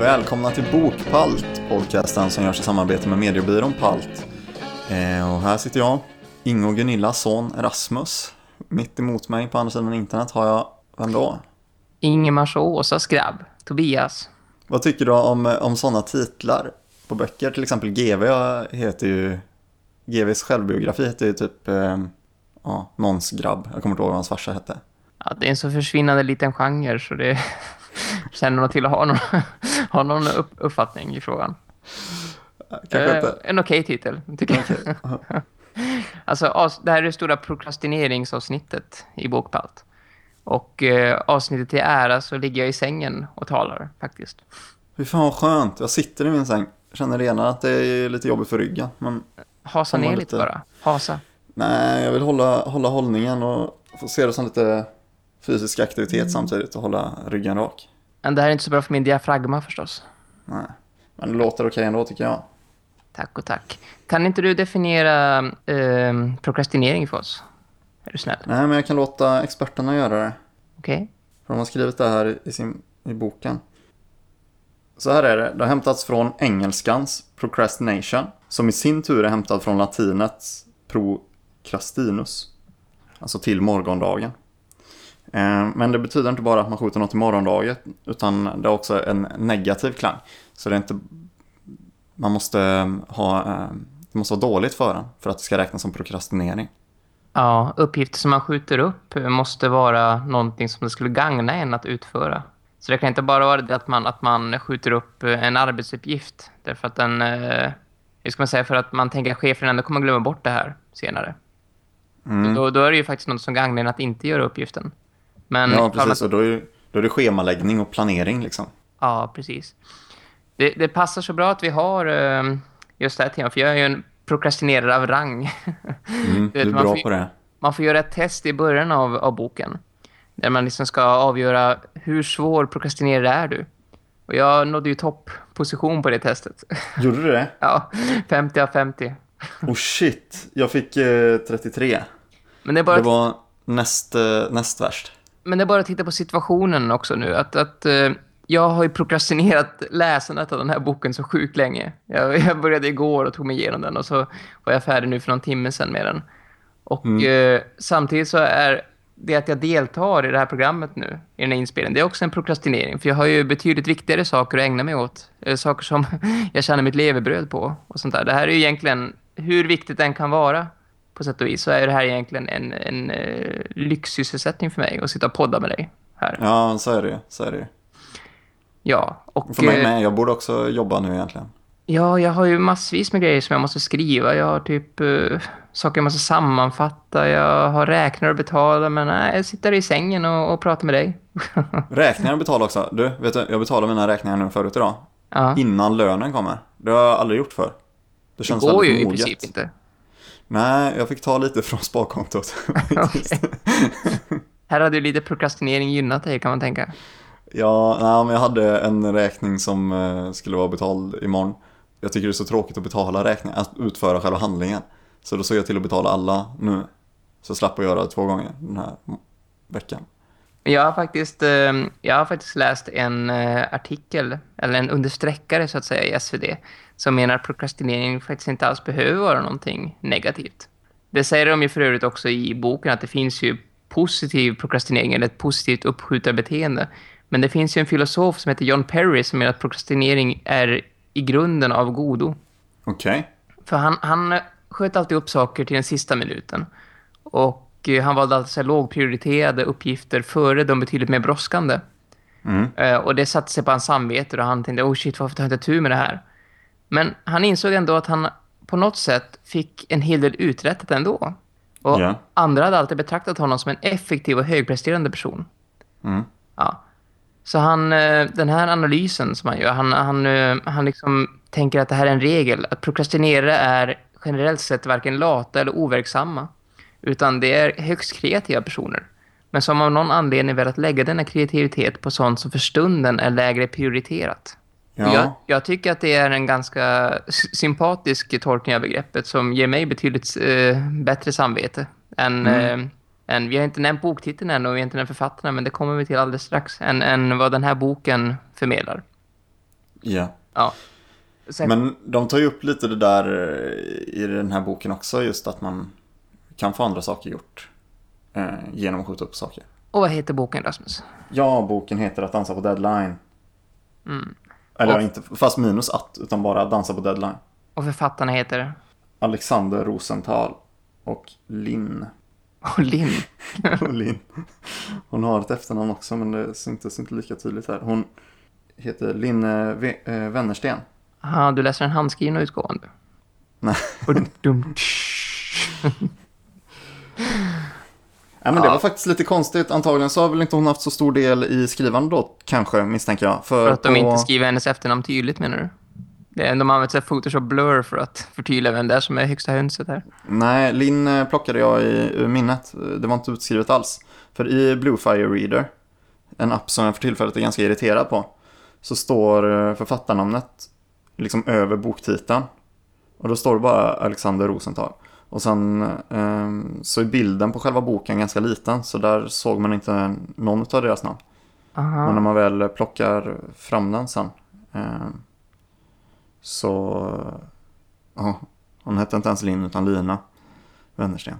Välkomna till Bokpalt, podcasten som görs i samarbete med mediebyrån Palt. Eh, och här sitter jag, Ingo Gunillas son Rasmus. Mitt emot mig på andra sidan internet har jag, vem då? Ingemars och Åsas grabb, Tobias. Vad tycker du om, om sådana titlar på böcker? Till exempel GV heter ju, GVs självbiografi heter ju typ, eh, ja, någons grabb. Jag kommer inte ihåg vad hans farsa hette. Ja, det är en så försvinnande liten genre så det känner nog till att ha någon, ha någon upp, uppfattning i frågan. Kanske Eh, inte. en okej titel, tycker jag. alltså, as, det här är det stora prokrastineringsavsnittet i Bokpalt. Och eh, avsnittet till ära så ligger jag i sängen och talar faktiskt. Fy fan vad skönt, jag sitter i min säng. Jag känner redan att det är lite jobbigt för ryggen. Men Hasa ner lite bara. Hasa. nej, jag vill hålla, hålla hållningen och få se det som lite fysisk aktivitet samtidigt och hålla ryggen rak. Men det här är inte så bra för min diafragma förstås. Nej. Men det låter okej ändå tycker jag. Tack och tack. Kan inte du definiera eh, prokrastinering för oss? Är du snäll? Nej, men jag kan låta experterna göra det. Okej. För de har skrivit det här i, sin, i boken. Så här är det. Det har hämtats från engelskans procrastination. Som i sin tur är hämtad från latinets procrastinus. Alltså till morgondagen. Eh, Men det betyder inte bara att man skjuter något till morgondagen. Utan det är också en negativ klang. Så det är inte... Man måste ha... eh, Det måste vara dåligt för en. För att det ska räknas som prokrastinering. Ja, uppgifter som man skjuter upp måste vara någonting som det skulle gagna en att utföra. Så det kan inte bara vara det att man, att man skjuter upp en arbetsuppgift. Därför att den, eh, hur ska man säga, för att man tänker att chefen ändå kommer glömma bort det här senare. Mm. Då, då är det ju faktiskt något som gagnar en att inte göra uppgiften. Men Ja, precis. man- Och då är, då är det schemaläggning och planering liksom. Ja, precis. Det, det passar så bra att vi har eh, just det här temat, för jag är ju en prokrastinerare av rang. Mm, Du är bra får- på det. Man får göra ett test i början av, av boken. Där man liksom ska avgöra hur svår prokrastinerare är du. Och jag nådde ju toppposition på det testet. Gjorde du det? ja, 50 av 50. Oh shit, jag fick eh, 33. Men det bara, Det var näst, eh, näst värst. Men det är bara att titta på situationen också nu. Att, att eh, jag har ju prokrastinerat läsandet av den här boken så sjukt länge. Jag, jag började igår och tog mig igenom den och så var jag färdig nu för någon timme sedan med den. Och eh, samtidigt så är det att jag deltar i det här programmet nu, i den här inspelningen, det är också en prokrastinering. För jag har ju betydligt viktigare saker att ägna mig åt. Eh, saker som jag tjänar mitt levebröd på och sånt där. Det här är ju egentligen, hur viktigt den kan vara på sätt och vis, så är det här egentligen en, en eh, lyxsysselsättning för mig att sitta och podda med dig här. Ja, så är det. Så är det. Ja, och... För mig eh, med, jag borde också jobba nu egentligen. Ja, jag har ju massvis med grejer som jag måste skriva. Jag har typ eh, saker jag måste sammanfatta. Jag har räknare att betala. Men nej, jag sitter i sängen och, och pratar med dig. Räkningar betalar också. Du, vet du, jag betalar mina räkningar nu förut idag. ja. Innan lönen kommer. Det har jag aldrig gjort för. Det Det går ju väldigt i moget. princip inte. Nej, jag fick ta lite från sparkontot. Här hade ju lite prokrastinering gynnat dig kan man tänka. Ja, nej, men jag hade en räkning som eh, skulle vara betald imorgon. Jag tycker det är så tråkigt att betala räkningar, att utföra själva handlingen. Så då såg jag till att betala alla nu. Så slapp jag göra det två gånger den här veckan. Jag har faktiskt, eh, jag har faktiskt läst en eh, artikel, eller en understräckare så att säga i SvD, som menar att prokrastinering faktiskt inte alls behöver vara någonting negativt. Det säger de ju för övrigt också i boken att det finns ju positiv prokrastinering eller ett positivt uppskjutarbeteende. Men det finns ju en filosof som heter John Perry som menar att prokrastinering är i grunden av godo. Okej. För han, han sköt alltid upp saker till den sista minuten. Och han valde alltid så här lågprioriterade uppgifter före de betydligt mer brådskande. Mm. Eh, och det satte sig på hans samvete och han tänkte, oh shit, varför tar jag inte tur med det här? Men han insåg ändå att han på något sätt fick en hel del uträttat ändå. Och Ja. andra hade alltid betraktat honom som en effektiv och högpresterande person. Mm. Ja. Så han, eh, den här analysen som han gör, han, han, eh, han liksom tänker att det här är en regel. Att prokrastinera är generellt sett varken lata eller overksamma. Utan det är högst kreativa personer. Men som av någon anledning velat lägga denna kreativitet på sånt som för stunden är lägre prioriterat. Ja. Jag, jag tycker att det är en ganska sympatisk tolkning av begreppet som ger mig betydligt eh, bättre samvete än, Mm. eh, än... Vi har inte nämnt boktiteln än och vi har inte nämnt författarna men det kommer vi till alldeles strax. Än, än vad den här boken förmedlar. Ja. Ja. Sen, Men de tar ju upp lite det där eh, i den här boken också, just att man kan få andra saker gjort eh, genom att skjuta upp saker. Och vad heter boken, Rasmus? Ja, boken heter Att dansa på deadline. Mm. Eller Och- inte, fast minus att, utan bara Dansa på deadline. Och författarna heter? Alexander Rosenthal och Linn. Och Linn. Och Linn. Hon har ett efternamn också, men det syntes inte lika tydligt här. Hon heter Linn eh, Wennersten. Aha, du läser en handskrivna utgåvan du. Nej. Ja, men det var faktiskt lite konstigt. Antagligen så har väl inte hon haft så stor del i skrivandet då, kanske, misstänker jag. För, För att de på- inte skriver hennes efternamn tydligt menar du? De använder sig av Photoshop Blur för att förtydliga vem det är som är högsta hönset här. Nej, Linn eh, plockade jag i minnet. Det var inte utskrivet alls. För i Bluefire Reader, en app som jag för tillfället är ganska irriterad på, så står eh, författarnamnet liksom över boktiteln. Och då står det bara Alexander Rosenthal. Och sen eh, så är bilden på själva boken ganska liten, så där såg man inte någon av deras namn. Men när Aha. man väl plockar fram den sen eh, så... Ja, hon hette inte ens Linn utan Lina Wennersten.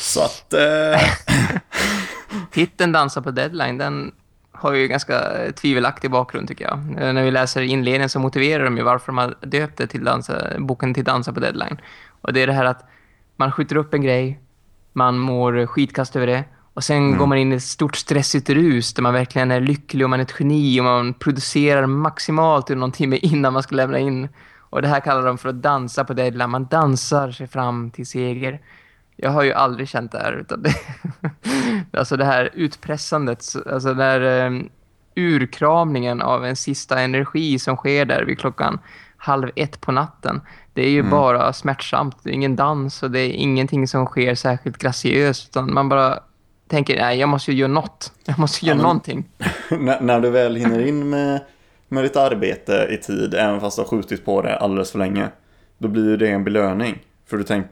Så att... Eh, Titeln Dansa på deadline, den har ju ganska tvivelaktig bakgrund tycker jag. Eh, När vi läser inledningen så motiverar de ju varför de har döpt det till dansa, boken till Dansa på deadline. Och det är det här att man skjuter upp en grej, man mår skitkast över det och sen går man in i ett stort stressigt rus där man verkligen är lycklig och man är ett geni och man producerar maximalt under någon timme innan man ska lämna in. Och det här kallar de för att dansa på deadline. Man dansar sig fram till seger. Jag har ju aldrig känt det här. Utan det, alltså det här utpressandet, alltså den här um, urkramningen av en sista energi som sker där vid klockan halv ett på natten. Det är ju bara smärtsamt. Det är ingen dans och det är ingenting som sker särskilt graciöst. Utan man bara tänker, nej jag måste ju göra något. Jag måste göra men- någonting. när, när du väl hinner in med, med ditt arbete i tid, även fast du har skjutit på det alldeles för länge, då blir ju det en belöning. För du, tänk,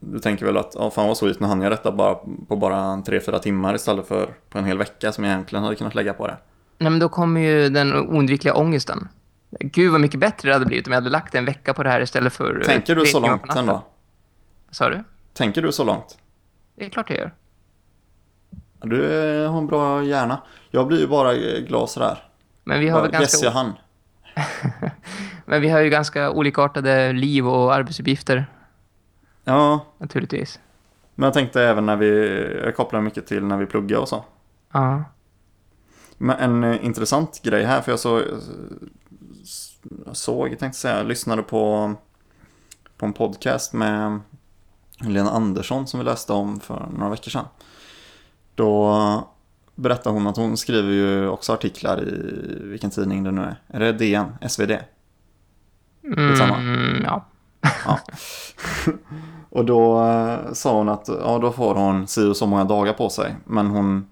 du tänker väl att, ja fan vad sweet, nu hann jag detta bara, på bara tre fyra timmar istället för på en hel vecka som jag egentligen hade kunnat lägga på det. Nej men då kommer ju den oundvikliga ångesten. Gud vad mycket bättre det hade blivit om jag hade lagt en vecka på det här istället för... eh, Tänker du så långt ändå? Sa du? Tänker du så långt? Det är klart jag gör. Du eh, har en bra hjärna. Jag blir ju bara eh, glad sådär. Men vi har, väl Yes, ganska, jag hann. men vi har ju ganska olikartade liv och arbetsuppgifter, Ja, naturligtvis. men jag tänkte även när vi, jag kopplar mycket till när vi pluggar och så. Ja. Men en intressant grej här, för jag så, såg, tänkte säga, jag lyssnade på, på en podcast med Lena Andersson som vi läste om för några veckor sedan. Då berättar hon att hon skriver ju också artiklar i vilken tidning det nu är. Är det DN? SvD? Mm, ja. Ja. och då eh, sa hon att ja, då får hon si och så många dagar på sig. Men hon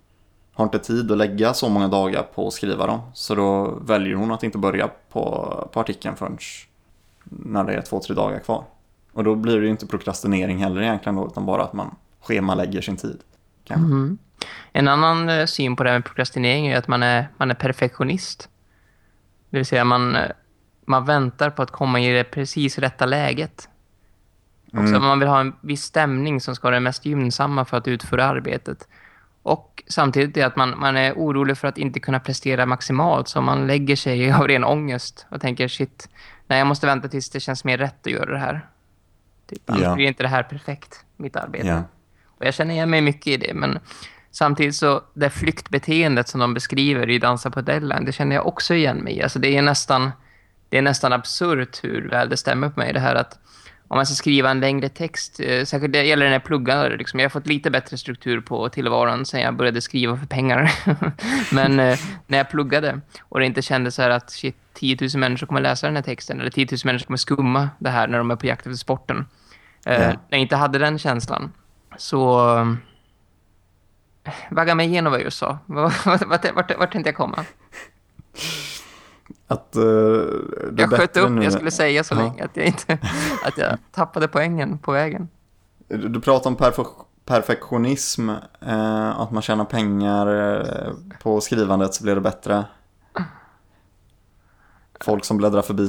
har inte tid att lägga så många dagar på att skriva dem. Så då väljer hon att inte börja på, på artikeln förrän när det är två, tre dagar kvar. Och då blir det ju inte prokrastinering heller egentligen då, utan bara att man schemalägger sin tid. Kanske. Mhm. En annan eh, syn på det här med prokrastinering är att man är, man är perfektionist. Det vill säga man, eh, man väntar på att komma i det precis rätta läget. Också Mm. man vill ha en viss stämning som ska vara det mest gynnsamma för att utföra arbetet. Och samtidigt är att man, man är orolig för att inte kunna prestera maximalt. Så man lägger sig av ren ångest och tänker shit, nej jag måste vänta tills det känns mer rätt att göra det här. Typ, Ja. blir inte det här perfekt, mitt arbete. Ja. Och jag känner igen mig mycket i det, men samtidigt så det flyktbeteendet som de beskriver i Dansa på deadline, det känner jag också igen mig i. Alltså det är nästan, det är nästan absurt hur väl det stämmer på mig det här att om man ska skriva en längre text, eh, särskilt det gäller när jag pluggar, liksom, jag har fått lite bättre struktur på tillvaron sen jag började skriva för pengar. Men eh, när jag pluggade och det inte kändes så här att shit, 10 000 människor kommer läsa den här texten eller 10 000 människor kommer skumma det här när de är på jakt efter sporten. Eh, Ja. När jag inte hade den känslan så eh, vagga mig igenom vad jag just sa. Vart, vart, vart, vart, vart tänkte jag komma? Att, är Jag sköt upp nu- jag skulle säga så Ja. länge att jag, inte, att jag tappade poängen på vägen. Du du pratar om perfe- perfektionism, eh, att man tjänar pengar eh, på skrivandet så blir det bättre. folk som bläddrar förbi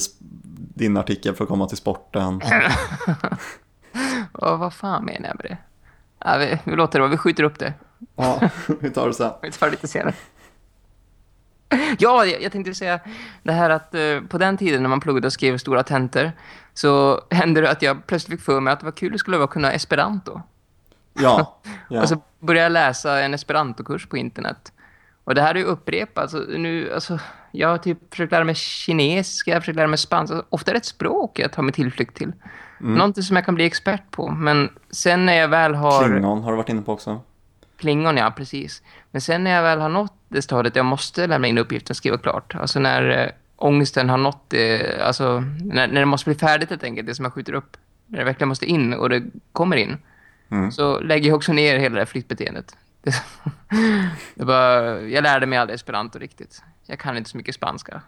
din artikel för att komma till sporten. Och vad fan menar jag med det? Ja, vi, vi låter det vara, vi skjuter upp det. Ja, vi tar det sen. Vi tar det lite senare. Ja, jag, tänkte säga det här att eh, på den tiden när man pluggade och skrev stora tentor så hände det att jag plötsligt fick för mig att det var kul det skulle vara att kunna esperanto. Ja, ja. Och så började jag läsa en esperantokurs på internet. Och det här är ju upprepat. Alltså, nu, alltså, jag har typ försökt lära mig kinesiska, jag försökt lära mig spanska. Alltså, ofta är det ett språk jag tar mig tillflykt till. Mm. Någonting som jag kan bli expert på. Men sen när jag väl har... Klingon har du varit inne på också. Klingon, ja, precis. Men sen när jag väl har nått det stadiet jag måste lämna in uppgiften och skriva klart. Alltså när eh, ångesten har nått det, alltså när, när det måste bli färdigt helt enkelt, det som jag skjuter upp. När det verkligen måste in och det kommer in. Mm. Så lägger jag också ner hela det här flyktbeteendet. Det, det bara, jag lärde mig aldrig esperanto riktigt. Jag kan inte så mycket spanska.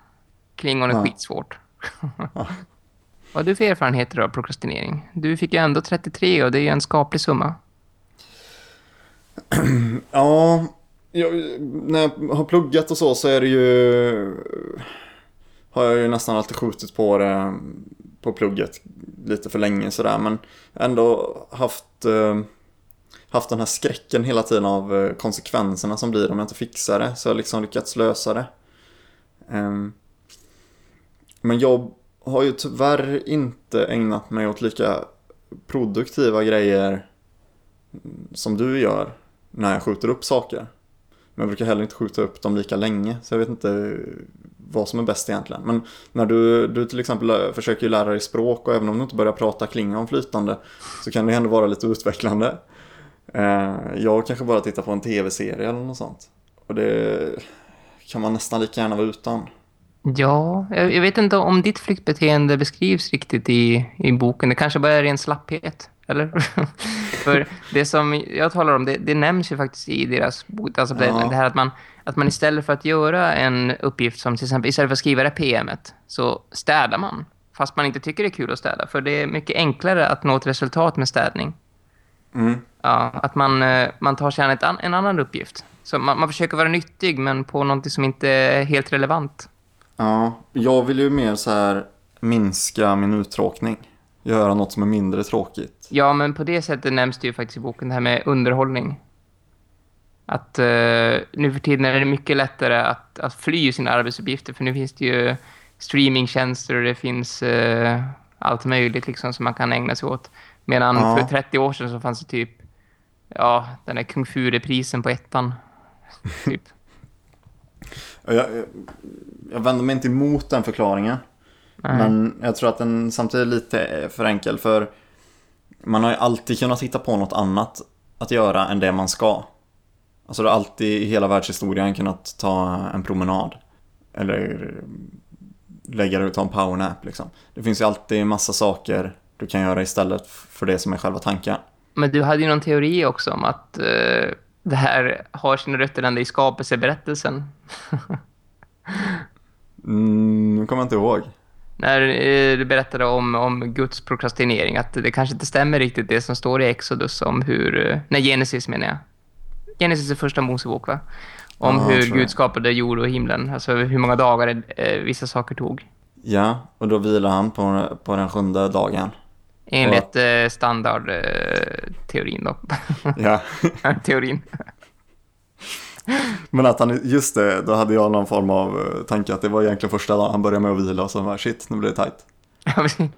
Klingon är Ja. skitsvårt. Vad har du för erfarenheter av prokrastinering? Du fick ju ändå 33 och det är ju en skaplig summa. Ja, jag, när jag har pluggat och så så är det ju... Har jag ju nästan alltid skjutit på det på plugget lite för länge sådär men ändå haft, eh, haft den här skräcken hela tiden av eh, konsekvenserna som blir om jag inte fixar det. Så jag har liksom lyckats lösa det. Ehm, men jag har ju tyvärr inte ägnat mig åt lika produktiva grejer som du gör när jag skjuter upp saker. Men jag brukar heller inte skjuta upp dem lika länge, så jag vet inte vad som är bäst egentligen. Men när du, du till exempel eh, försöker lära dig språk och även om du inte börjar prata klingon flytande så kan det ändå vara lite utvecklande. Eh, jag kanske bara tittar på en tv-serie eller något sånt. Och det kan man nästan lika gärna vara utan. Ja, jag, jag vet inte om ditt flyktbeteende beskrivs riktigt i, i boken. Det kanske bara är ren slapphet, eller? För det som jag talar om, det, det nämns ju faktiskt i deras bok. Alltså Ja. det här att man, att man istället för att göra en uppgift som till exempel, istället för att skriva det PMet, så städar man. Fast man inte tycker det är kul att städa. För det är mycket enklare att nå ett resultat med städning. Mm. Ja, att man, eh, man tar sig an ett en annan uppgift. Så man, man försöker vara nyttig men på något som inte är helt relevant. Ja, jag vill ju mer så här minska min uttråkning. Göra något som är mindre tråkigt. Ja, men på det sättet nämns det ju faktiskt i boken det här med underhållning. Att eh, nu för tiden är det mycket lättare att, att fly sina arbetsuppgifter för nu finns det ju streamingtjänster och det finns eh, allt möjligt liksom som man kan ägna sig åt. Medan Ja. för 30 år sedan så fanns det typ ja, den där Kung Fu-reprisen på ettan. typ. Jag, jag, jag vänder mig inte emot den förklaringen. Nej. Men jag tror att den samtidigt är lite för enkel för man har ju alltid kunnat hitta på något annat att göra än det man ska. Alltså du har alltid i hela världshistorien kunnat ta en promenad. Eller lägga dig och ta en powernap liksom. Det finns ju alltid massa saker du kan göra istället för det som är själva tanken. Men du hade ju någon teori också om att eh, det här har sina rötter ända i skapelseberättelsen. Mm, nu kommer jag inte ihåg. När eh, du berättade om, om Guds prokrastinering, att det kanske inte stämmer riktigt det som står i Exodus om hur... eh, Nej, Genesis menar jag. Genesis är första Mosebok, va? Om Ja, hur. Gud skapade jord och himlen. Alltså hur många dagar eh, vissa saker tog. Ja, och då vilar han på, på den sjunde dagen. Enligt eh, standardteorin då. Ja. Teorin. Men att han, just det, då hade jag någon form av eh, tanke att det var egentligen första dagen han började med att vila och så bara shit, nu blir det tajt.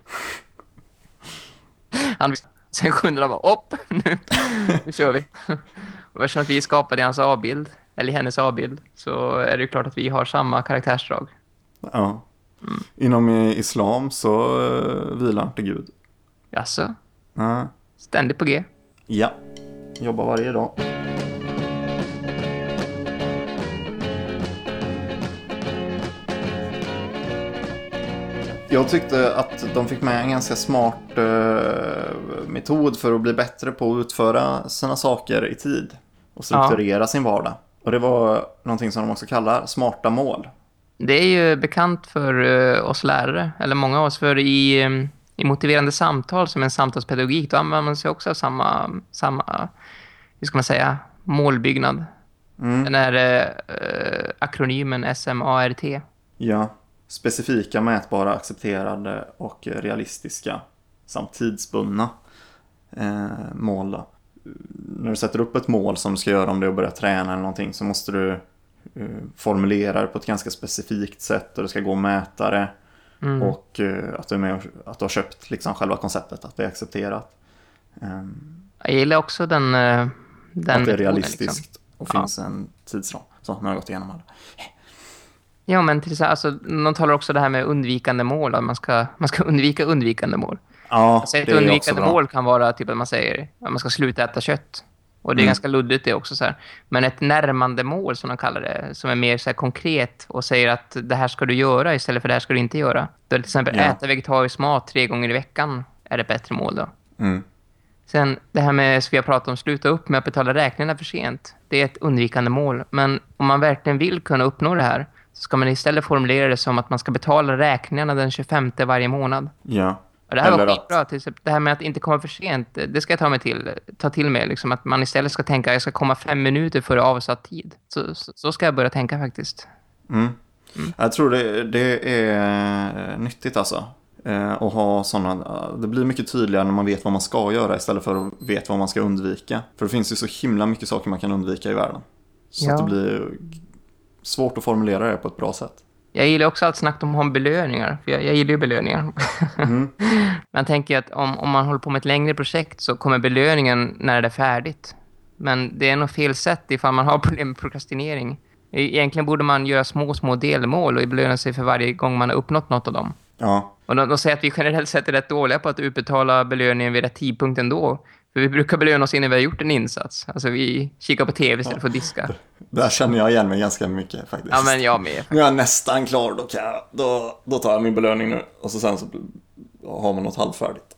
Han sen sjunde dagen bara, upp, nu, nu kör vi. Och eftersom att vi skapade hans avbild, eller hennes avbild, så är det ju klart att vi har samma karaktärsdrag. Ja. Inom eh, islam så uh, vilar inte Gud. Alltså, Ja. ständigt på G. ja, jobbar varje dag. Jag tyckte att de fick med en ganska smart eh, metod för att bli bättre på att utföra sina saker i tid och strukturera sin vardag. Och det var någonting som de också kallar smarta mål. Det är ju bekant för eh, oss lärare, eller många av oss, för i, eh, i motiverande samtal som en samtalspedagogik, då använder man sig också av samma, samma hur ska man säga, målbyggnad. Mm. Den här eh, akronymen SMART. Ja, specifika, mätbara, accepterade och realistiska samt tidsbundna eh, mål. Då. När du sätter upp ett mål som du ska göra om det är att börja träna eller någonting så måste du eh, formulera det på ett ganska specifikt sätt och det ska gå att mäta det. Mm. Och eh, att, du är med, och- att du har köpt liksom själva konceptet, att det är accepterat. Ehm, Jag gillar också den, eh, den att det är realistiskt liksom. och Ja. finns en tidsram. Så, nu har jag gått igenom alla. Ja, men till alltså, de talar också det här med undvikande mål. Att man ska, man ska undvika undvikande mål. Ja, Alltså ett undvikande mål kan vara typ att man säger att man ska sluta äta kött. Och det är Mm. ganska luddigt det också. Så här. Men ett närmande mål som de kallar det, som är mer så konkret och säger att det här ska du göra istället för det här ska du inte göra. Då till exempel Ja. äta vegetarisk mat tre gånger i veckan är ett bättre mål då. Mm. Sen det här med, som vi har pratat om, sluta upp med att betala räkningarna för sent. Det är ett undvikande mål. Men om man verkligen vill kunna uppnå det här så ska man istället formulera det som att man ska betala räkningarna den 25 varje månad. Ja. Och det här var Eller att- skitbra. Till exempel, det här med att inte komma för sent, det ska jag ta mig till, ta till mig. Liksom, att man istället ska tänka att jag ska komma fem minuter före avsatt tid. Så, så, så ska jag börja tänka faktiskt. Mm. Jag tror det, det är nyttigt alltså. Eh, att ha sådana, det blir mycket tydligare när man vet vad man ska göra istället för att veta vad man ska undvika. För det finns ju så himla mycket saker man kan undvika i världen. Så Ja. att det blir svårt att formulera det på ett bra sätt. Jag gillar också allt snack om, belöningar. För jag, jag gillar ju belöningar. Mm. Man tänker att om, om man håller på med ett längre projekt så kommer belöningen när det är färdigt. Men det är nog fel sätt ifall man har problem med prokrastinering. Egentligen borde man göra små, små delmål och belöna sig för varje gång man har uppnått något av dem. Ja, Och de, de säger att vi generellt sett är rätt dåliga på att utbetala belöningen vid rätt tidpunkt ändå. För vi brukar belöna oss innan vi har gjort en insats. Alltså vi kikar på tv istället för att diska. där känner jag igen mig ganska mycket faktiskt. Ja, men jag med. Nu är jag nästan klar, då, kan jag, då, då tar jag min belöning nu. Och så sen så har man något halvfärdigt.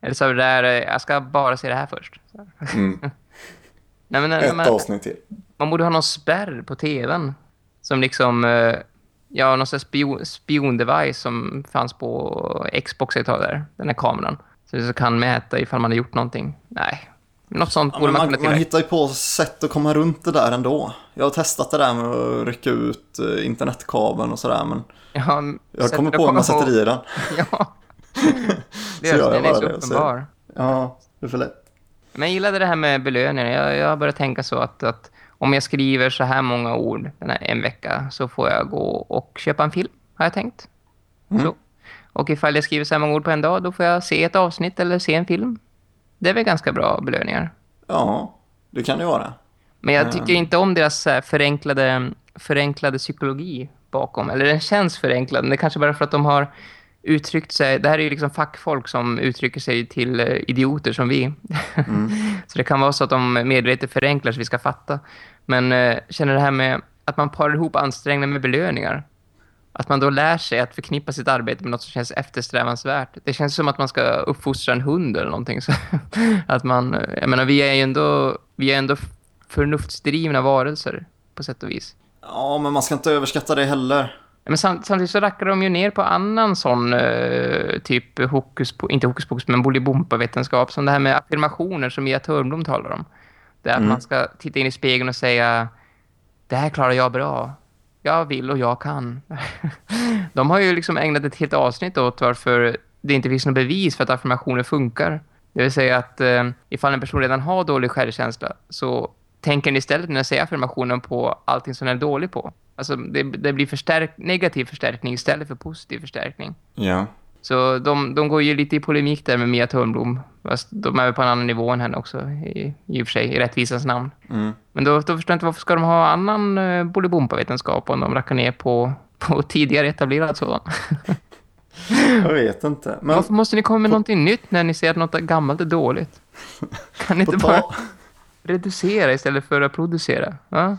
Eller så är det där, jag ska bara se det här först. Mm. Nej, men, Ett men, avsnitt till. man borde ha någon spärr på tvn. Som liksom, eh, ja, någon sån spion, spiondevice som fanns på Xbox ett tag där. Den här kameran. Så så kan mäta ifall man har gjort någonting. Nej, något sånt Ja, borde man, man, kunna man hittar ju på sätt att komma runt det där ändå. Jag har testat det där med att rycka ut eh, internetkabeln och sådär men Ja, jag kommer på hur man sätter i den. Ja. Lösningen är så uppenbar. Ja, det är för lätt. Men jag gillade det här med belöningar. Jag, jag har börjat tänka så att, att om jag skriver så här många ord den här en vecka så får jag gå och köpa en film, har jag tänkt. Mm. Så. Och ifall jag skriver så här många ord på en dag, då får jag se ett avsnitt eller se en film. Det är väl ganska bra belöningar. Ja, det kan det vara. Men jag tycker inte om deras här förenklade, förenklade psykologi bakom. Eller den känns förenklad, men det är kanske bara för att de har uttryckt sig... Det här är ju liksom fackfolk som uttrycker sig till eh, idioter som vi. Mm. så det kan vara så att de medvetet förenklar så vi ska fatta. Men eh, känner det här med att man parar ihop ansträngningar med belöningar. Att man då lär sig att förknippa sitt arbete med något som känns eftersträvansvärt. Det känns som att man ska uppfostra en hund eller någonting. Så att man, jag menar, vi är ju ändå, vi är ändå förnuftsdrivna varelser på sätt och vis. Ja, men man ska inte överskatta det heller. Men samt, samtidigt så rackar de ju ner på annan sån eh, typ hokus, inte hokus pokus, men bolibompa-vetenskap. Som det här med affirmationer som Mia Törnblom talar om. Att Mm. man ska titta in i spegeln och säga det här klarar jag bra. Jag vill och jag kan. de har ju liksom ägnat ett helt avsnitt åt varför det inte finns något bevis för att affirmationer funkar. Det vill säga att eh, ifall en person redan har dålig självkänsla så tänker den istället när den säger affirmationen på allting som den är dålig på. Alltså det, det blir förstärk, negativ förstärkning istället för positiv förstärkning. Ja. Så de, de går ju lite i polemik där med Mia Törnblom. Fast de är på en annan nivå än henne också, i, i och för sig, i rättvisans namn. Mm. Men då, då förstår jag inte varför ska de ha annan eh, bolibompa-vetenskap om de rackar ner på, på tidigare etablerad sådan. Jag vet inte. Men Varför måste ni komma med någonting nytt när ni ser att något gammalt är dåligt? Kan ni på, inte bara reducera istället för att producera? Ja.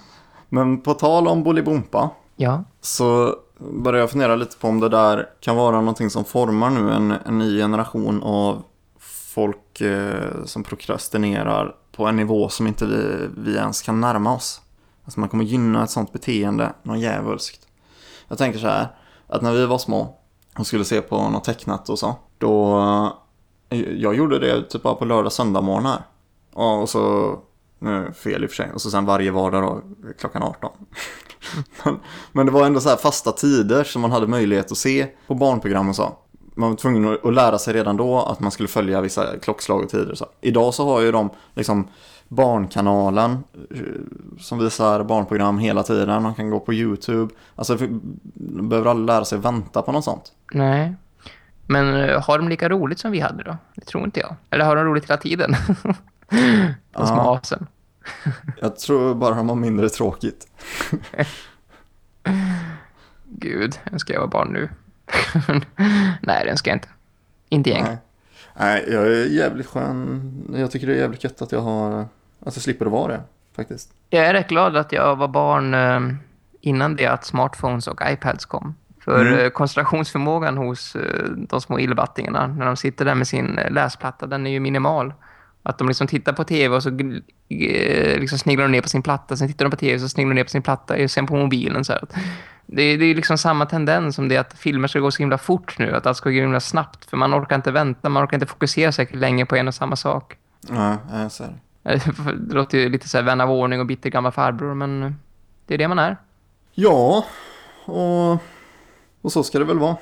men på tal om Bolibompa ja. så börjar jag fundera lite på om det där kan vara någonting som formar nu en, en ny generation av folk eh, som prokrastinerar på en nivå som inte vi, vi ens kan närma oss. Alltså man kommer gynna ett sånt beteende, något djävulskt. Jag tänker så här, att när vi var små och skulle se på något tecknat och så, då... Eh, jag gjorde det typ bara på lördag söndagmorgnar. Ja, och så... Nu är det fel i och för sig. Och så sen varje vardag då, klockan 18 men, men det var ändå så här fasta tider som man hade möjlighet att se på barnprogram och så. Man var tvungen att, lära sig redan då att man skulle följa vissa klockslag och tider och så. Idag så har ju de liksom Barnkanalen eh, som visar barnprogram hela tiden. Man kan gå på YouTube. Alltså, behöver aldrig lära sig vänta på något sånt. Nej. Men eh, har de lika roligt som vi hade då? Det tror inte jag. Eller har de roligt hela tiden? de små Ja. asen. Jag tror bara de har mindre tråkigt. Gud, önskar jag var barn nu. Nej, det önskar jag inte. Inte gäng. Nej. Nej, jag är jävligt skön. Jag tycker det är jävligt gött att jag har, att jag slipper att vara det, faktiskt. Jag är rätt glad att jag var barn eh, innan det att smartphones och iPads kom. För Mm. eh, koncentrationsförmågan hos eh, de små illbattingarna när de sitter där med sin läsplatta, den är ju minimal. Att de liksom tittar på tv och så eh, liksom sniglar de ner på sin platta. Sen tittar de på tv och så sniglar de ner på sin platta och sen på mobilen. Så här. Det, är- det är liksom samma tendens som det att filmer ska gå så himla fort nu. Att allt ska gå himla snabbt. För man orkar inte vänta, man orkar inte fokusera säkert länge på en och samma sak. Nej, jag ser det. Det låter ju lite så här vän av ordning och bitter gammal farbror, men det är det man är. Ja, och, och så ska det väl vara.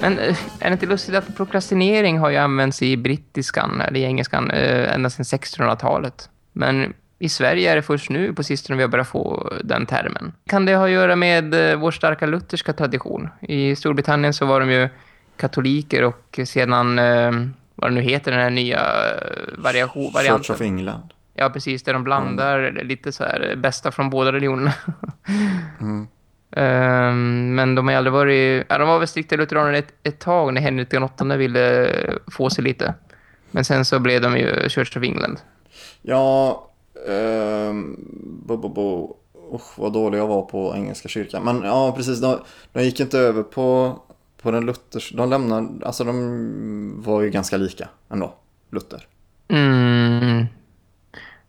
Men eh, är det inte lustigt att prokrastinering har ju använts i brittiskan eller i engelskan eh, ända sedan 1600-talet. Men i Sverige är det först nu på sistone vi har börjat få den termen. Kan det ha att göra med eh, vår starka lutherska tradition? I Storbritannien så var de ju katoliker och sedan, vad det nu heter, den här nya variation, varianten. Church of England. Ja, precis. Där de blandar lite så här bästa från båda religionerna. Mm. Ehm, men de har aldrig varit... Ja, de var väl strikta lutheraner ett, ett tag när Henrik åttonde ville få sig lite. Men sen så blev de ju Church of England. Ja, ehm, bo, bo, bo. Usch, vad dålig jag var på engelska kyrkan. Men ja, precis. De, de gick inte över på, på den Luthers... De lämnade... Alltså de var ju ganska lika ändå. Luther. Mm.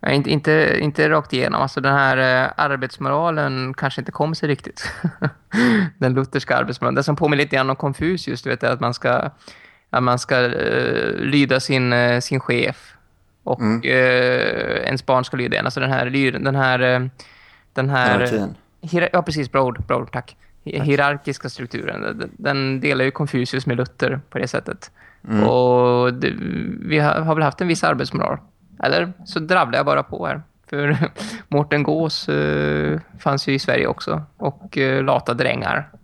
Ja, inte, inte, inte rakt igenom. Alltså den här eh, arbetsmoralen kanske inte kom sig riktigt. den lutherska arbetsmoralen. Det som påminner lite grann om Confucius, du vet, att man ska, att man ska eh, lyda sin, eh, sin chef. Och Mm. eh, ens barn ska lyda en. Alltså den här, den här, eh, den här ja, precis. Broad, broad tack. Hi- Hierarkiska strukturen. Den, den delar ju Confucius med Luther på det sättet. Mm. Och det, vi har, har väl haft en viss arbetsmoral. Eller så dravlar jag bara på här. För Mårten Gås eh, fanns ju i Sverige också. Och eh, lata drängar.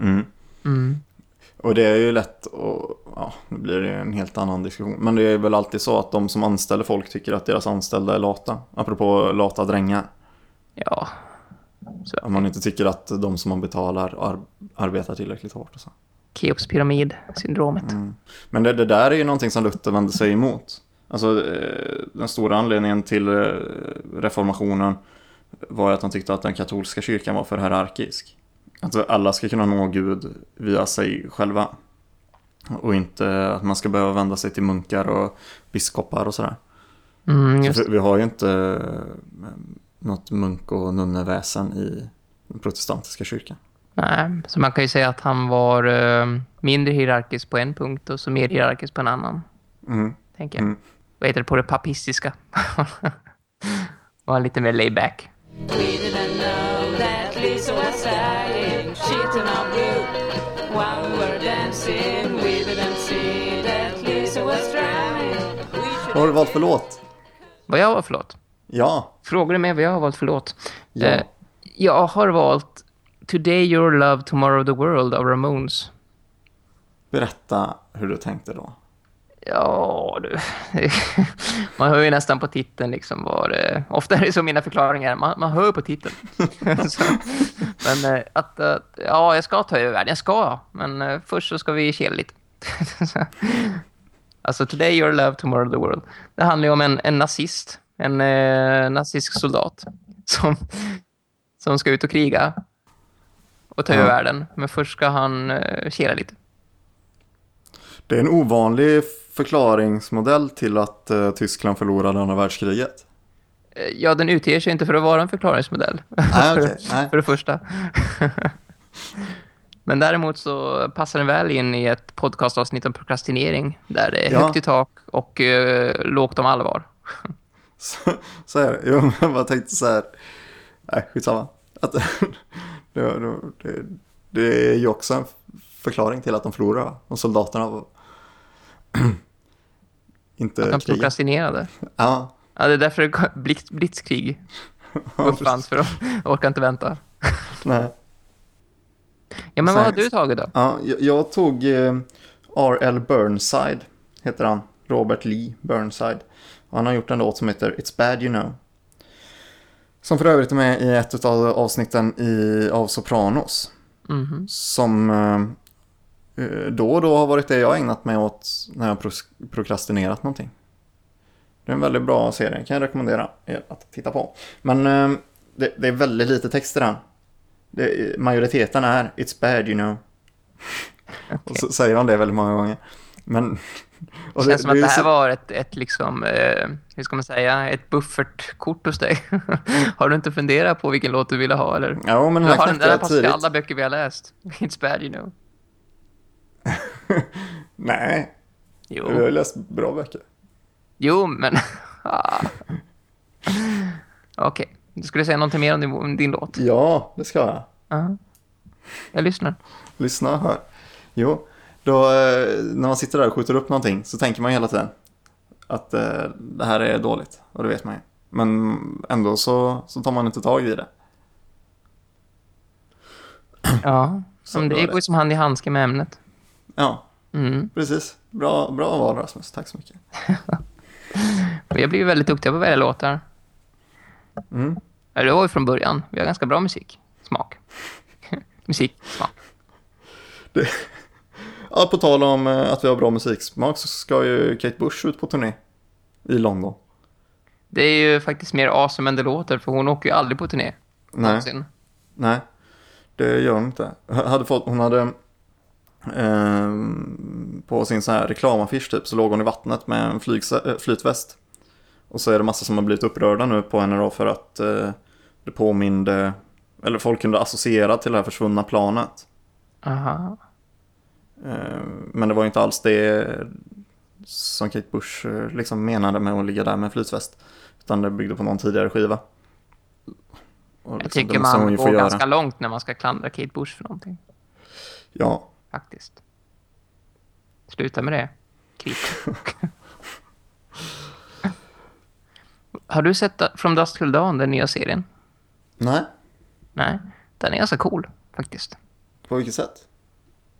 Mm. Mm. Och det är ju lätt och ja, nu blir det en helt annan diskussion. Men det är väl alltid så att de som anställer folk tycker att deras anställda är lata. Apropå lata drängar. Ja. Så, Om man inte tycker att de som man betalar ar- arbetar tillräckligt hårt och så. Keops pyramid-syndromet. Mm. Men det, det där är ju någonting som Luther vände sig emot. Alltså eh, den stora anledningen till eh, reformationen var att han tyckte att den katolska kyrkan var för hierarkisk. Att alla ska kunna nå Gud via sig själva. Och inte att man ska behöva vända sig till munkar och biskopar och sådär. Mm, Så vi har ju inte eh, något munk och nunneväsen i den protestantiska kyrkan. nej, så man kan ju säga att han var mindre hierarkisk på en punkt och så mer hierarkisk på en annan. Mm. tänker jag. Mm. Vad heter det på det papistiska? Var lite mer laid back. We didn't know that Lisa was dying. She turned on blue while we were dancing. We didn't see that Lisa was drowning. We should Vad har du valt för låt? Vad jag var för låt? Ja, Frågar du mig vad jag har valt för låt? Ja. Eh, jag har valt Today Your Love, Tomorrow the World av Ramones. berätta hur du tänkte då. Ja, du. man hör ju nästan på titeln liksom vad det... Ofta är det så mina förklaringar. Man, man hör på titeln. så, men eh, att, att... Ja, jag ska ta över världen. Jag ska. Men eh, först så ska vi kela lite. Så, alltså, Today Your Love, Tomorrow the World. Det handlar ju om en, en nazist. En eh, nazistisk soldat. Som, som ska ut och kriga. Och ta Ja. över världen. Men först ska han eh, kela lite. Det är en ovanlig förklaringsmodell till att eh, Tyskland förlorade andra världskriget. Eh, Ja, den utger sig inte för att vara en förklaringsmodell. Nej, okej. Nej. för det första. Men däremot så passar den väl in i ett podcastavsnitt om prokrastinering där det är Ja. högt i tak och eh, lågt om allvar. Så, så är det. Jo, jag bara tänkte så här. Nej, skitsamma. Att, det, det, det, är ju också en förklaring till att de förlorar. va? Och soldaterna inte Att de krigar. prokrastinerade. Ja, Ja, det är därför det blitz, blitzkrig uppfanns, för de orkar inte vänta. nej. Ja, men Så vad har du tagit då? Ja, jag, jag tog eh, R.L. Burnside, heter han. Robert Lee Burnside. Och han har gjort en låt som heter It's Bad You Know. Som för övrigt är med i ett av avsnitten i, av Sopranos. Mhm. Som eh, eh, då och då har varit det jag ägnat mig åt när jag prokrastinerat någonting. Det är en väldigt bra serie, kan jag rekommendera er att titta på. Men eh, det, det är väldigt lite text i den. Det, majoriteten är It's bad you know. Och så säger han det väldigt många gånger. Men... Det känns som att det här så- var ett, ett liksom, eh, hur ska man säga, ett buffertkort hos dig. har du inte funderat på vilken låt du ville ha, eller? Ja, men den har här den där jag passar tidigt. alla böcker vi har läst. It's bad, you know. Nej, har Jo, ju läst bra böcker. jo men... Ah. Okej, du skulle säga någonting mer om din, om din låt? Ja, det ska jag. Ja. Jag lyssnar. Lyssna hör. Jo, då eh, när man sitter där och skjuter upp någonting så tänker man hela tiden att eh, det här är dåligt. Och det vet man ju. Men ändå så, så tar man inte tag i det. Ja, men det går ju som hand i handske med ämnet. Ja, Mm. precis. Bra, bra val Rasmus, tack så mycket. Har blivit väldigt duktiga på att välja låtar. Mm. Ja, Det var ju från början. Vi har ganska bra musik. Smak. musik, smak. Ja, på tal om eh, att vi har bra musiksmak så ska ju Kate Bush ut på turné i London. Det är ju faktiskt mer awesome än det låter, för hon åker ju aldrig på turné. Nej. någonsin. Nej, det gör hon inte. Hade fått, hon hade på sin sån här reklamaffisch typ så låg hon i vattnet med en äh, flytväst. Och så är det massa som har blivit upprörda nu på henne då för att eh, det påminde, eller folk kunde associera till det här försvunna planet. Aha. Eh, men det var inte alls det som Kate Bush eh, liksom menade med att ligga där med en flytväst. Utan det byggde på någon tidigare skiva. Och Jag liksom, tycker man går ganska långt när man ska klandra Kate Bush för någonting. Ja, Faktiskt. Sluta med det. Kryp. Har du sett From Dusk Till Dawn, den nya serien? nej, Nej, den är ganska cool faktiskt. på vilket sätt?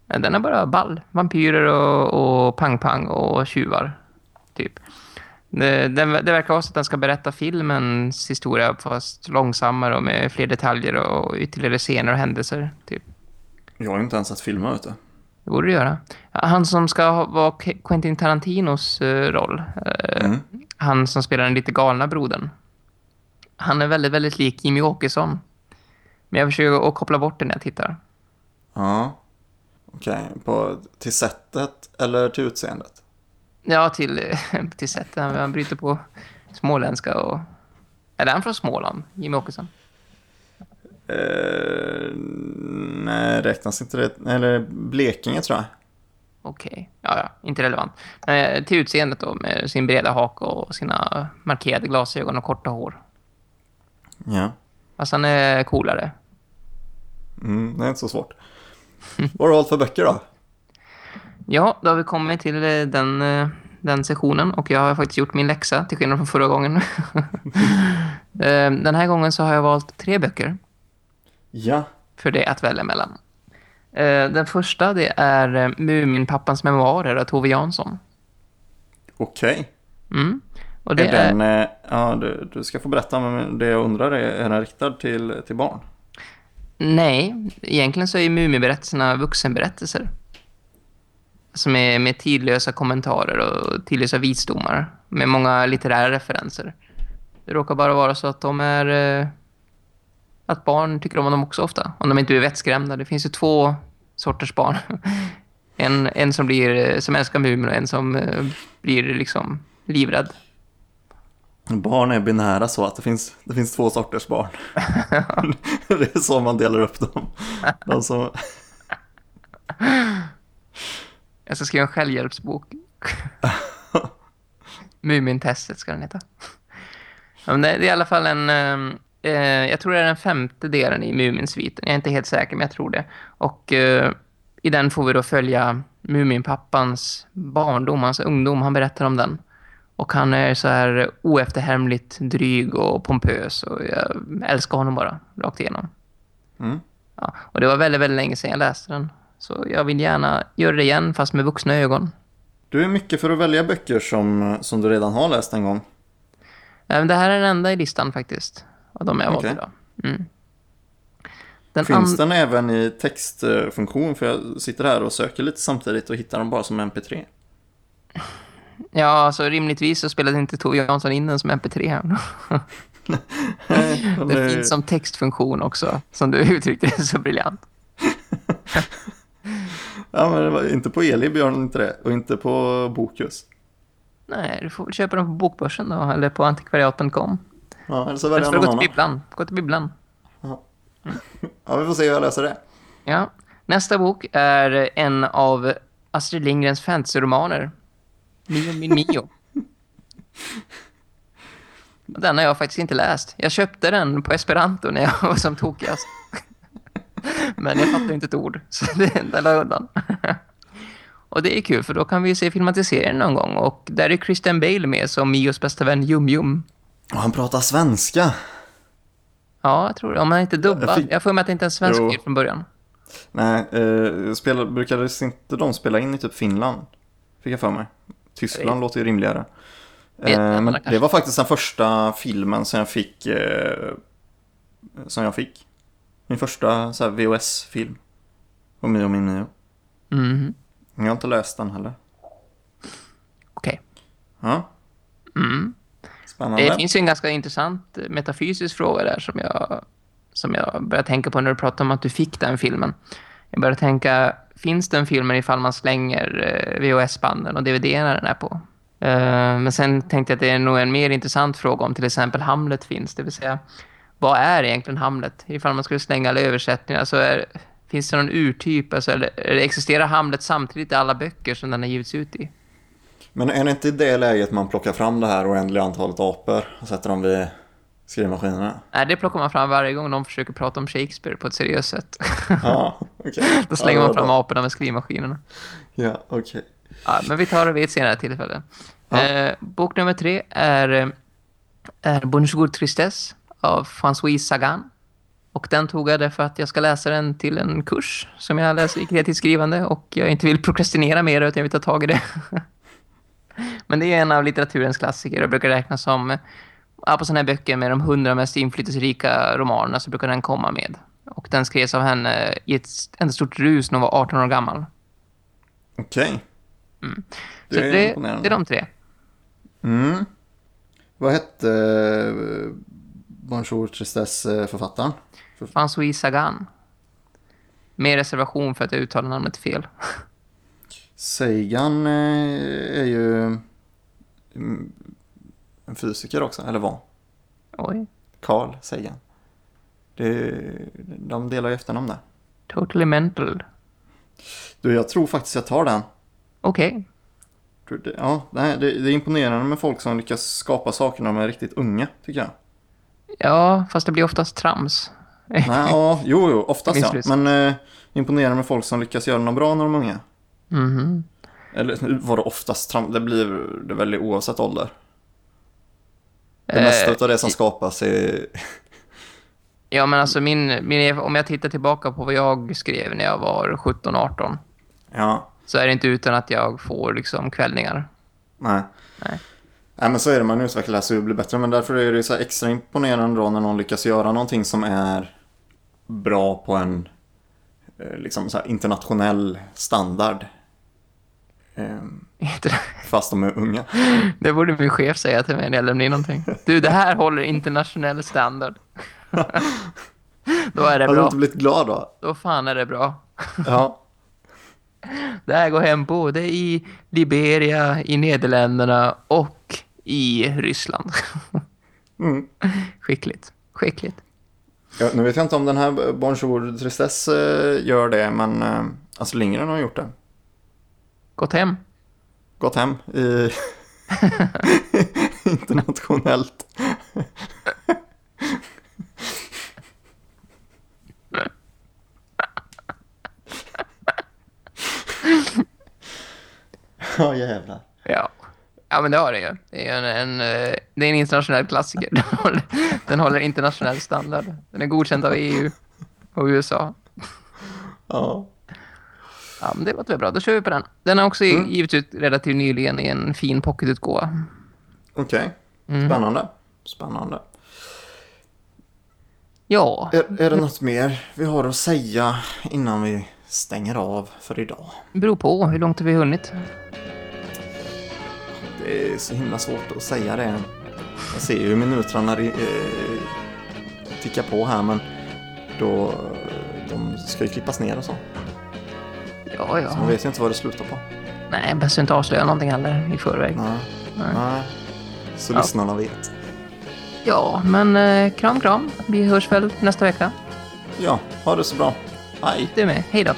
Den är bara ball. Vampyrer och, och pang-pang och tjuvar. Typ. Det, den, det verkar vara så att den ska berätta filmens historia fast långsammare och med fler detaljer och ytterligare scener och händelser. Typ. Jag har inte ens sett filmer ute. Det borde du göra. Han som ska ha- vara Quentin Tarantinos eh, roll. eh, Mm. Han som spelar den lite galna brodern. Han är väldigt, väldigt lik Jimmy Åkesson. Men jag försöker att koppla bort det när jag tittar. Ja. Okej, på till sättet eller till utseendet? Ja, till, till sättet. Han, han bryter på småländska och... Är han från Småland, Jimmy Åkesson? Eh, nej, räknas inte det? Eller Blekinge tror jag. Okej. Ja, ja. Inte relevant. Eh, till utseendet då, med sin breda haka och sina markerade glasögon och korta hår. Ja. Fast han är coolare. Mm, det är inte så svårt. Vad har du valt för böcker då? Ja, då har vi kommit till eh, den, eh, den sessionen och jag har faktiskt gjort min läxa till skillnad från förra gången. Den här gången så har jag valt tre böcker Ja. för det att välja mellan. Eh, Den första det är eh, Muminpappans memoarer av Tove Jansson. Okej. Mm. Och det Är är, den, eh, ja, du, du ska få berätta, men det jag undrar är, är den riktad till, till barn? Nej, egentligen så är Muminberättelserna vuxenberättelser. Som är med tidlösa kommentarer och tidlösa visdomar. Med många litterära referenser. Det råkar bara vara så att de är... Att barn tycker om dem också ofta. Om de inte blir vettskrämda. Det finns ju två sorters barn. En, en som, blir, eh, som älskar Mumin och en som eh, blir liksom livrädd. Barn är binära så att det finns, det finns två sorters barn. det är så man delar upp dem. De som, Jag ska skriva en självhjälpsbok. Mumintestet ska den heta. Det, det är i alla fall en... Eh, jag tror det är den femte delen i Muminsviten. Jag är inte helt säker, men jag tror det. Och eh, i den får vi då följa Muminpappans barndom, hans ungdom. Han berättar om den. Och han är så här oefterhärmligt dryg och pompös. Och jag älskar honom bara, rakt igenom. Mm. Ja, och det var väldigt, väldigt länge sedan jag läste den. Så jag vill gärna göra det igen, fast med vuxna ögon. Du är mycket för att välja böcker som, som du redan har läst en gång. Det här är den enda i listan faktiskt. Av de jag Okej. idag. Mm. Den Finns den även i textfunktion? För jag sitter här och söker lite samtidigt och hittar den bara som mp3. Ja, alltså rimligtvis så spelade inte Tove Jansson in den som MP3 här. Nej, Det är- finns som textfunktion också, som du uttryckte det så briljant. Ja, men det var inte på Eli gör den inte det. Och inte på Bokus. Nej, du får väl köpa den på bokbörsen då, eller på antikvariat.com. Ja, eller så väljer du någon gå till annan. bibblan. Gå till bibblan. Ja, vi får se hur jag läser det. Ja. Nästa bok är en av Astrid Lindgrens fantasyromaner. Mio min Mio. Den har jag faktiskt inte läst. Jag köpte den på Esperanto när jag var som tokigast. Men jag fattade inte ett ord, så det den la undan. Och det är kul, för då kan vi se filmatiseringen någon gång. Och där är Christian Bale med som Mios bästa vän Jum Jum. Och han pratar svenska. Ja, jag tror det. Om han inte är dubbad. Jag fick- Jag får med att det inte är en svensk Jo. film från början. Nej, eh, spelar, brukades inte de spela in i typ Finland? Fick jag för mig. Tyskland låter ju rimligare. Eh, men kanske. det var faktiskt den första filmen som jag fick. Eh, som jag fick. Min första VHS-film. Och Mio min Mio. Mhm. Jag har inte läst den heller. Okej. Ja, Mm spännande. Det finns ju en ganska intressant eh, metafysisk fråga där som jag, som jag började tänka på när du pratade om att du fick den filmen. Jag började tänka, finns den filmen ifall man slänger eh, VHS-banden och DVD-erna den är på? Eh, men sen tänkte jag att det är nog en mer intressant fråga om till exempel Hamlet finns. Det vill säga, vad är egentligen Hamlet? Ifall man skulle slänga alla översättningar så är, finns det någon urtyp? Alltså, eller, eller existerar Hamlet samtidigt i alla böcker som den har givits ut i? Men är det inte i det läget man plockar fram det här oändliga antalet apor och sätter dem vid skrivmaskinerna? Nej, det plockar man fram varje gång de försöker prata om Shakespeare på ett seriöst sätt. Ja, okej. Då slänger ja, man fram aporna med skrivmaskinerna. Ja, okej. Ja, men vi tar det vid ett senare tillfälle. Ja. Eh, bok nummer tre är, är Bonjour Tristesse av François Sagan. Och den tog jag därför att jag ska läsa den till en kurs som jag läser i kreativt skrivande och jag inte vill prokrastinera mer utan jag vill ta tag i det. Men det är en av litteraturens klassiker och brukar räknas som eh, ja, på sådana här böcker med de hundra mest inflytelserika romanerna så brukar den komma med. Och den skrevs av henne i ett, ett stort rus när hon var 18 år gammal. Okej. Mm. Det Så är det, imponerande. det är de tre. Mm. Vad hette uh, Bonjour Tristesse-författaren? François Sagan. Med reservation för att jag uttalar namnet fel. Sagan eh, är ju en fysiker också, eller var? Oj. Carl Sagan. Det, de delar ju efternamn där. Totally mental. Du, jag tror faktiskt jag tar den. Okej. Det- Ja, det, här- det, det är imponerande med folk som lyckas skapa saker när de är riktigt unga, tycker jag. Ja, fast det blir oftast trams. Nej, ja, jo, jo, oftast ja. Men eh, imponerande med folk som lyckas göra något bra när de är unga. Mhm. Eller var det oftast det blir det väl oavsett ålder. Det Eh, mesta av det som skapas är... Ja, men alltså min, min, om jag tittar tillbaka på vad jag skrev när jag var 17-18 Ja, så är det inte utan att jag får liksom kvällningar. nej. Nej. Nej men så är det, man utvecklar sig och blir bättre. Men därför är det så extra imponerande då när någon lyckas göra någonting som är bra på en eh, liksom så internationell standard. Ehm, fast de är unga. Det borde min chef säga till mig när jag lämnar in någonting. Du, det här håller internationell standard. Då är det Hade du bra. inte blivit glad då? Då fan är det bra. Ja. Det här går hem både i Liberia, i Nederländerna och i Ryssland. Mm. Skickligt. Skickligt. Ja, nu vet jag inte om den här Bonjour Tristesse eh, gör det, men eh, Astrid Lindgren har gjort det. Gått hem. Gått hem i... internationellt. Ja, jävlar. Ja. Ja, men det har det ju. Det är en, en, eh, det är en internationell klassiker. Den håller, den håller internationell standard. Den är godkänd av EU och USA. Ja. Ja, men det låter väl bra. Då kör vi på den. Den har också Mm. givits ut relativt nyligen i en fin pocketutgåva. Okej. Mm. Spännande. Spännande. Ja, Är, är det något mer vi har att säga innan vi stänger av för idag? det beror på hur långt har vi hunnit. Det är så himla svårt att säga det. Jag ser ju minuterna eh, ticka på här men då, de ska ju klippas ner och så. Ja, Så man ja. vet ju inte vad det slutar på. Nej, jag behöver inte avslöja någonting heller i förväg. Nej. Nej. Nej. Så Ja. lyssnarna vet. Ja, men eh, kram, kram. Vi hörs väl nästa vecka. Ja, ha det så bra. Hej! Du med. Hej då.